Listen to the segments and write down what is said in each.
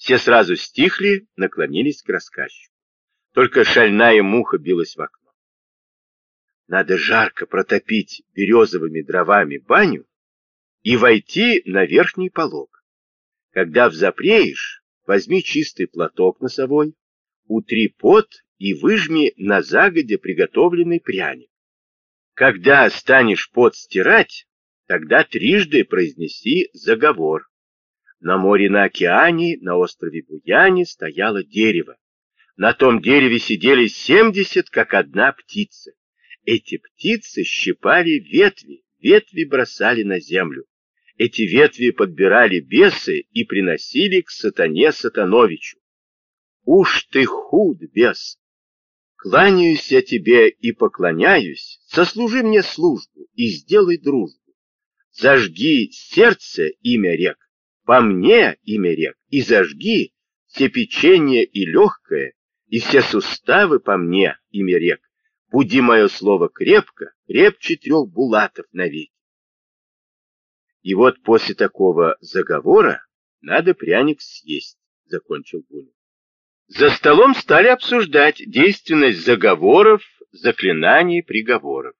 Все сразу стихли, наклонились к рассказчику. Только шальная муха билась в окно. Надо жарко протопить березовыми дровами баню и войти на верхний полог. Когда взапреешь, возьми чистый платок носовой, утри пот и выжми на загодя приготовленный пряник. Когда станешь пот стирать, тогда трижды произнеси заговор. На море на океане, на острове Буяне стояло дерево. На том дереве сидели семьдесят, как одна птица. Эти птицы щипали ветви, ветви бросали на землю. Эти ветви подбирали бесы и приносили к сатане Сатановичу. Уж ты худ, бес! Кланяюсь я тебе и поклоняюсь, сослужи мне службу и сделай дружбу. Зажги сердце имя рек, по мне имя рек, и зажги все печенье и легкое, и все суставы по мне имя рек. Буди мое слово крепко, крепче трех булатов навеки. И вот после такого заговора надо пряник съесть, закончил Бунин. За столом стали обсуждать действенность заговоров, заклинаний, приговоров.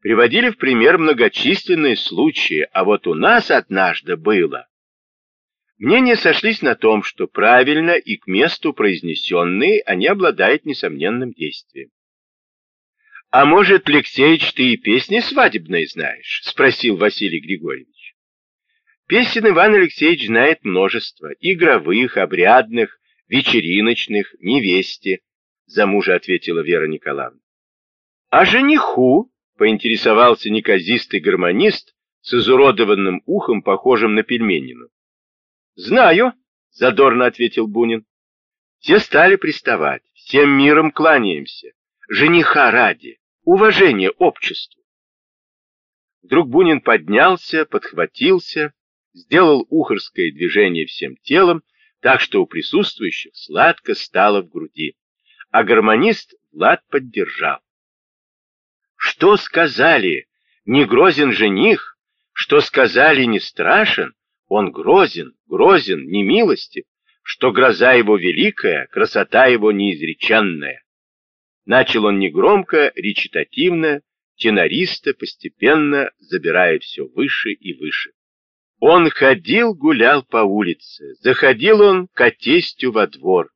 Приводили в пример многочисленные случаи, а вот у нас однажды было. Мнения сошлись на том, что правильно и к месту произнесенные они обладают несомненным действием. «А может, Алексеич, ты и песни свадебные знаешь?» — спросил Василий Григорьевич. Песен Иван Алексеевич знает множество, игровых, обрядных, вечериночных, невесте, за мужа ответила Вера Николаевна. А жениху, поинтересовался неказистый гармонист с изуродованным ухом, похожим на пельменину. Знаю, задорно ответил Бунин. Все стали приставать, всем миром кланяемся, жениха ради, уважение обществу. Вдруг Бунин поднялся, подхватился, сделал ухорское движение всем телом так что у присутствующих сладко стало в груди, а гармонист Влад поддержал. Что сказали, не грозен жених, что сказали, не страшен, он грозен, грозен, не милостив, что гроза его великая, красота его неизреченная. Начал он негромко, речитативно, тенористо, постепенно забирая все выше и выше. Он ходил, гулял по улице, заходил он к тестю во двор,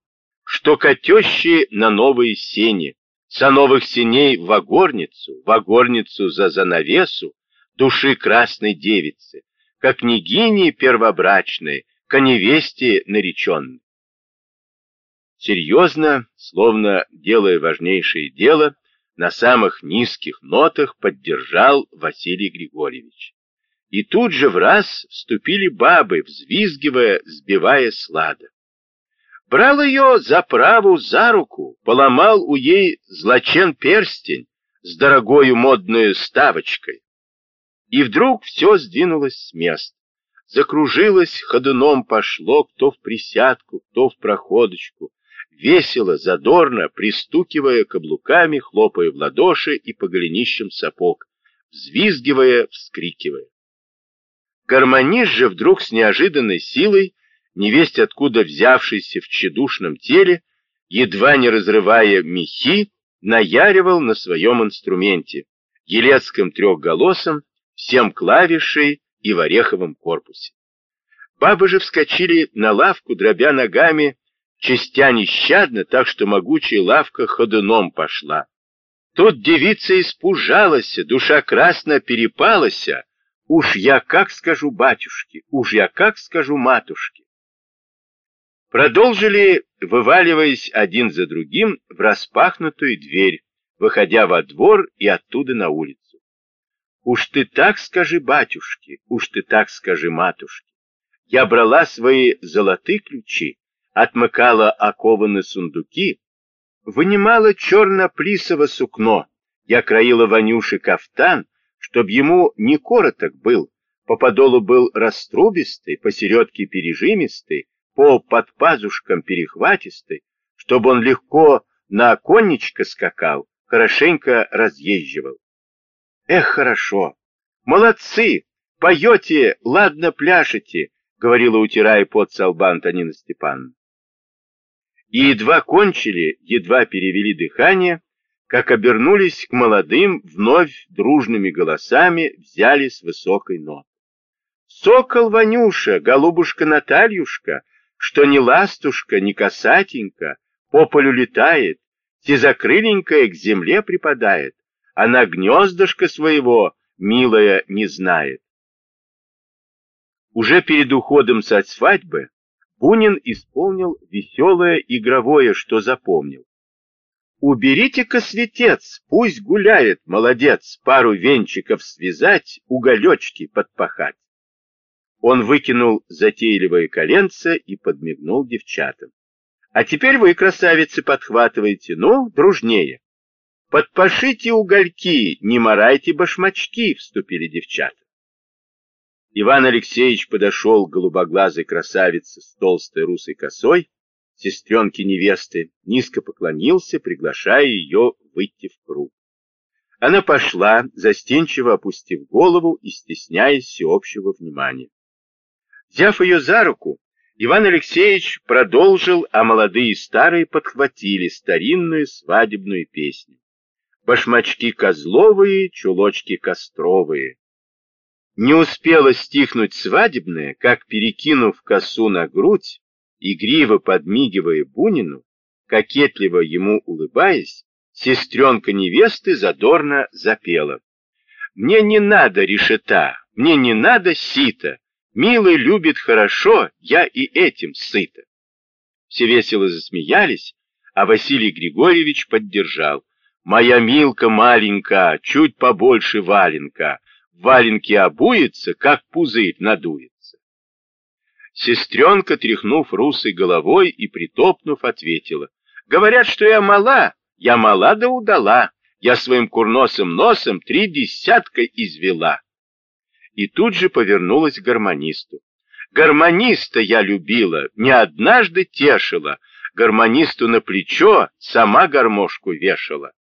что котещи на новые сени, со новых сеней в огорницу, в огорницу за занавесу, души красной девицы, как княгини первобрачной, к невесте нареченной. Серьезно, словно делая важнейшее дело, на самых низких нотах поддержал Василий Григорьевич. И тут же в раз вступили бабы, взвизгивая, сбивая слада. Брал ее за праву за руку, поломал у ей злочен перстень с дорогою модной ставочкой. И вдруг все сдвинулось с места. Закружилось, ходуном пошло, кто в присядку, кто в проходочку, весело, задорно, пристукивая каблуками, хлопая в ладоши и по голенищам сапог, взвизгивая, вскрикивая. Гармонист же вдруг с неожиданной силой, невесть откуда взявшийся в тщедушном теле, едва не разрывая мехи, наяривал на своем инструменте, елецким трехголосом, всем клавишей и в ореховом корпусе. Бабы же вскочили на лавку, дробя ногами, частя нещадно, так что могучая лавка ходуном пошла. Тут девица испужалась, душа красно перепалася, Уж я как скажу батюшке, уж я как скажу матушке. Продолжили, вываливаясь один за другим в распахнутую дверь, выходя во двор и оттуда на улицу. Уж ты так скажи батюшке, уж ты так скажи матушке. Я брала свои золотые ключи, отмыкала окованы сундуки, вынимала черно-плисово сукно, я краила Ванюши кафтан, чтоб ему не короток был, по подолу был раструбистый, посередке пережимистый, по под пазушкам перехватистый, чтобы он легко на оконничко скакал, хорошенько разъезживал. Эх, хорошо! Молодцы! Поете, ладно пляшете, говорила, утирая пот со лба Антонина Степановна. И едва кончили, едва перевели дыхание, как обернулись к молодым, вновь дружными голосами взяли с высокой ноты. Сокол Ванюша, голубушка Натальюшка, что ни ластушка, ни касатенька, по полю летает, тезакрыленькая к земле припадает, она гнездышко своего, милая, не знает. Уже перед уходом со свадьбы Бунин исполнил веселое игровое, что запомнил. Уберите-ка светец, пусть гуляет, молодец, пару венчиков связать, уголечки подпахать. Он выкинул затейливое коленце и подмигнул девчатам. А теперь вы, красавицы, подхватываете, ну, дружнее. Подпашите угольки, не морайте башмачки, вступили девчата. Иван Алексеевич подошел к голубоглазой красавице с толстой русой косой, сестренке невесты, низко поклонился, приглашая ее выйти в круг. Она пошла, застенчиво опустив голову и стесняясь всеобщего внимания. Взяв ее за руку, Иван Алексеевич продолжил, а молодые и старые подхватили старинную свадебную песню. Башмачки козловые, чулочки костровые. Не успела стихнуть свадебная, как, перекинув косу на грудь, игриво подмигивая Бунину, кокетливо ему улыбаясь, сестренка невесты задорно запела. «Мне не надо решета, мне не надо сита, Милый любит хорошо, я и этим сыта. Все весело засмеялись, а Василий Григорьевич поддержал. Моя Милка маленькая, чуть побольше валенка, валенки обуется, как пузырь надуется. Сестренка, тряхнув русой головой и притопнув, ответила. Говорят, что я мала, я мала да удала, я своим курносым носом три десятка извела и тут же повернулась к гармонисту. Гармониста я любила, не однажды тешила, гармонисту на плечо сама гармошку вешала.